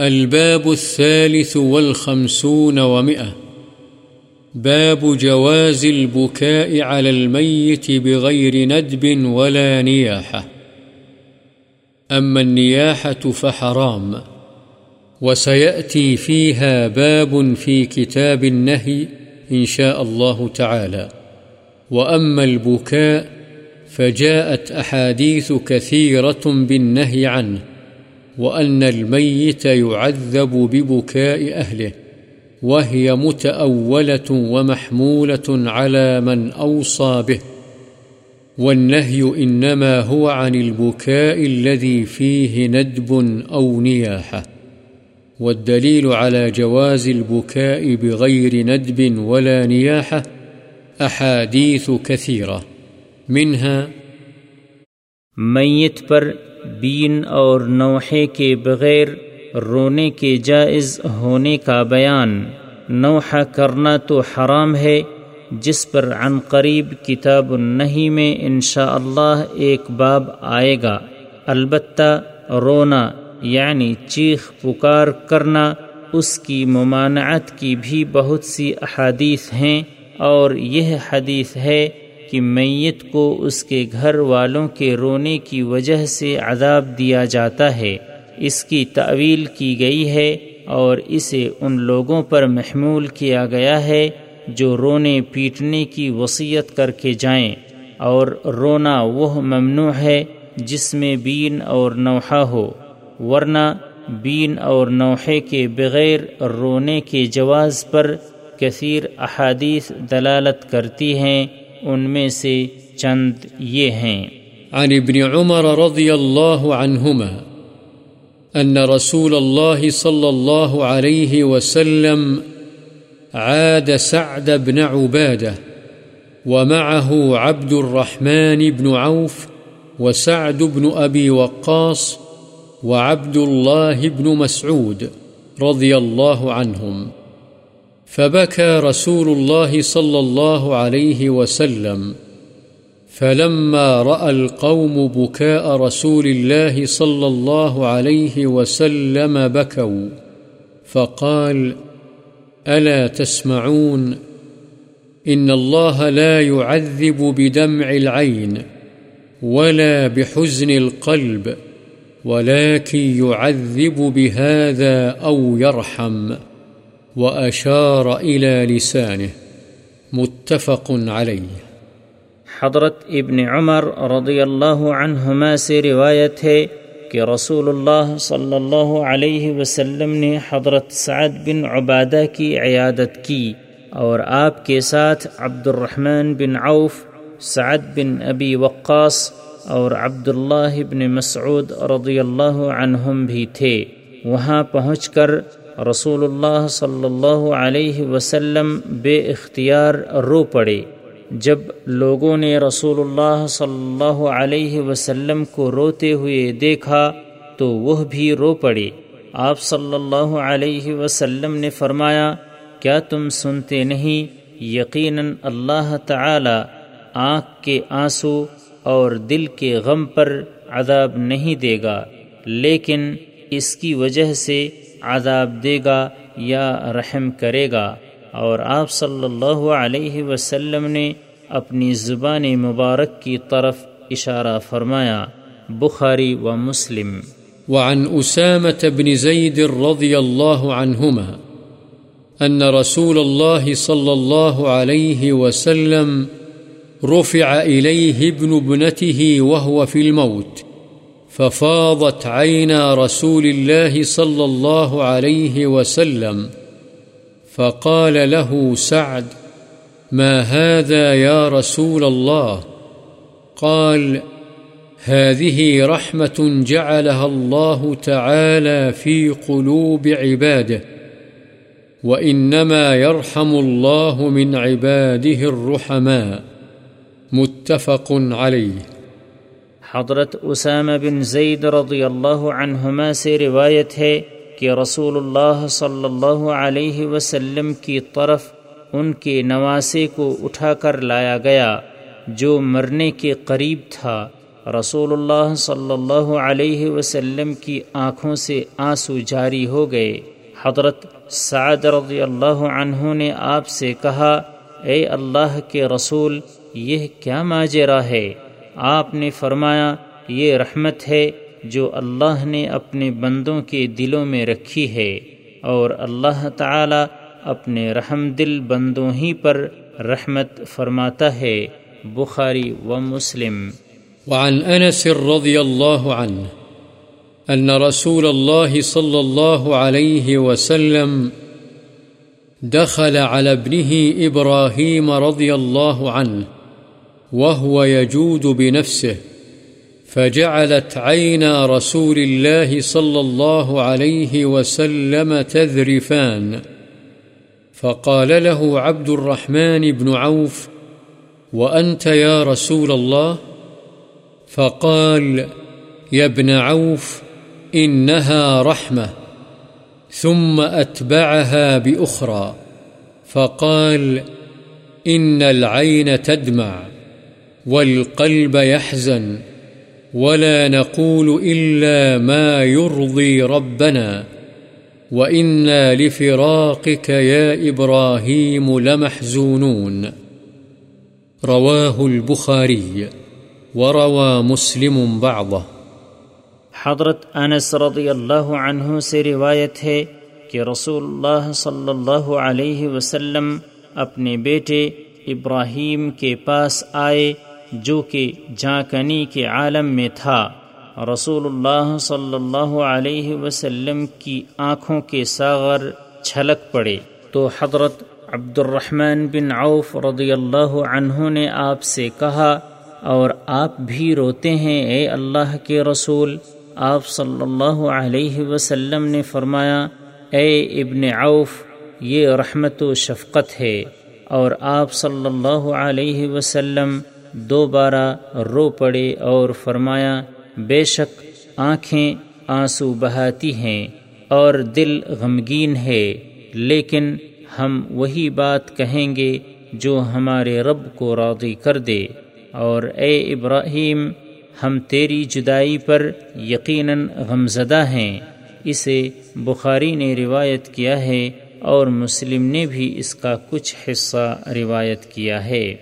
الباب الثالث والخمسون ومئة. باب جواز البكاء على الميت بغير ندب ولا نياحة. أما النياحة فحرام، وسيأتي فيها باب في كتاب النهي إن شاء الله تعالى. وأما البكاء، فجاءت أحاديث كثيرة بالنهي عنه. وأن الميت يعذب ببكاء أهله، وهي متأولة ومحمولة على من أوصى به، والنهي إنما هو عن البكاء الذي فيه ندب أو نياحة، والدليل على جواز البكاء بغير ندب ولا نياحة أحاديث كثيرة، منها میت پر بین اور نوحے کے بغیر رونے کے جائز ہونے کا بیان۔ نوحہ کرنا تو حرام ہے، جس پر عن قریب کتاب النہی میں انشاء اللہ ایک باب آئے گا۔ البتہ رونا یعنی چیخ پکار کرنا، اس کی ممانعت کی بھی بہت سی احادیث ہیں اور یہ حدیث ہے کہ میت کو اس کے گھر والوں کے رونے کی وجہ سے عذاب دیا جاتا ہے، اس کی تعویل کی گئی ہے اور اسے ان لوگوں پر محمول کیا گیا ہے جو رونے پیٹنے کی وصیت کر کے جائیں۔ اور رونا وہ ممنوع ہے جس میں بین اور نوحہ ہو، ورنہ بین اور نوحے کے بغیر رونے کے جواز پر کثیر احادیث دلالت کرتی ہیں۔ ان میں سے چند یہ ہیں۔ عن ابن عمر رضي الله عنهما أن رسول الله صلى الله عليه وسلم عاد سعد بن عبادة ومعه عبد الرحمن بن عوف وسعد بن أبي وقاص وعبد الله بن مسعود رضي الله عنهم فبكى رسول الله صلى الله عليه وسلم فلما رأى القوم بكاء رسول الله صلى الله عليه وسلم بكوا فقال، ألا تسمعون؟ إن الله لا يعذب بدمع العين ولا بحزن القلب، ولكن يعذب بهذا أو يرحم. وأشار إلى لسانه متفق عليه. حضرت ابن عمر رضی اللہ عنہما سے روایت ہے کہ رسول اللہ صلی اللہ علیہ وسلم نے حضرت سعد بن عبادہ کی عیادت کی اور آپ کے ساتھ عبد الرحمن بن عوف، سعد بن ابی وقاص اور عبداللہ بن مسعود رضی اللہ عنہم بھی تھے۔ وہاں پہنچ کر رسول اللہ صلی اللہ علیہ وسلم بے اختیار رو پڑے جب لوگوں نے رسول اللہ صلی اللہ علیہ وسلم کو روتے ہوئے دیکھا تو وہ بھی رو پڑے آپ صلی اللہ علیہ وسلم نے فرمایا کیا تم سنتے نہیں یقیناً اللہ تعالی آنکھ کے آنسو اور دل کے غم پر عذاب نہیں دے گا لیکن اس کی وجہ سے عذاب دے گا یا رحم کرے گا۔ اور آپ صلی اللہ علیہ وسلم نے اپنی زبان مبارک کی طرف اشارہ فرمایا۔ بخاری و مسلم۔ وعن أسامة بن زيد رضي الله عنهما أن رسول الله صلى الله عليه وسلم رفع إليه ابن ابنته وهو في الموت۔ ففاضت عينا رسول الله صلى الله عليه وسلم فقال له سعد، ما هذا يا رسول الله؟ قال، هذه رحمة جعلها الله تعالى في قلوب عباده، وإنما يرحم الله من عباده الرحماء. متفق عليه. حضرت اسامہ بن زید رضی اللہ عنہما سے روایت ہے کہ رسول اللہ صلی اللہ علیہ وسلم کی طرف ان کے نواسے کو اٹھا کر لایا گیا، جو مرنے کے قریب تھا۔ رسول اللہ صلی اللہ علیہ وسلم کی آنکھوں سے آنسو جاری ہو گئے۔ حضرت سعد رضی اللہ عنہ نے آپ سے کہا، اے اللہ کے رسول، یہ کیا ماجرا ہے؟ آپ نے فرمایا یہ رحمت ہے جو اللہ نے اپنے بندوں کے دلوں میں رکھی ہے اور اللہ تعالی اپنے رحم دل بندوں ہی پر رحمت فرماتا ہے، بخاری و مسلم۔ وعن أنس رضي الله عنه أن رسول الله صلى الله عليه وسلم دخل على ابنه إبراهيم رضي الله عنه وهو يجود بنفسه، فجعلت عينا رسول الله صلى الله عليه وسلم تذرفان. فقال له عبد الرحمن بن عوف، وأنت يا رسول الله؟ فقال، يا ابن عوف، إنها رحمة، ثم أتبعها بأخرى. فقال، إن العين تدمع. والقلب يحزن ولا نقول إلا ما يرضي ربنا وإنا لفراقك يا إبراهيم لمحزونون رواه البخاري وروى مسلم بعضه حضرت انس رضی اللہ عنہ سے روایت ہے کہ رسول اللہ صلی اللہ علیہ وسلم اپنے بیٹے ابراہیم کے پاس آئے جو کہ جانکنی کے عالم میں تھا۔ رسول اللہ صلی اللہ علیہ وسلم کی آنکھوں کے ساغر چھلک پڑے۔ تو حضرت عبد الرحمن بن عوف رضی اللہ عنہ نے آپ سے کہا، اور آپ بھی روتے ہیں اے اللہ کے رسول۔ آپ صلی اللہ علیہ وسلم نے فرمایا، اے ابن عوف، یہ رحمت و شفقت ہے۔ اور آپ صلی اللہ علیہ وسلم دوبارہ رو پڑے اور فرمایا، بے شک آنکھیں آنسو بہاتی ہیں اور دل غمگین ہے، لیکن ہم وہی بات کہیں گے جو ہمارے رب کو راضی کر دے۔ اور اے ابراہیم، ہم تیری جدائی پر یقیناً غمزدہ ہیں۔ اسے بخاری نے روایت کیا ہے اور مسلم نے بھی اس کا کچھ حصہ روایت کیا ہے۔